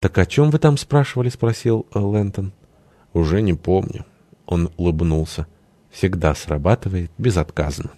«Так о чем вы там спрашивали?» — спросил э, Лэнтон. «Уже не помню». Он улыбнулся. «Всегда срабатывает безотказно».